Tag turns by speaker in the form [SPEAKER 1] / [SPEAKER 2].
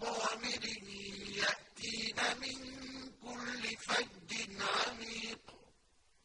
[SPEAKER 1] Bible meeting.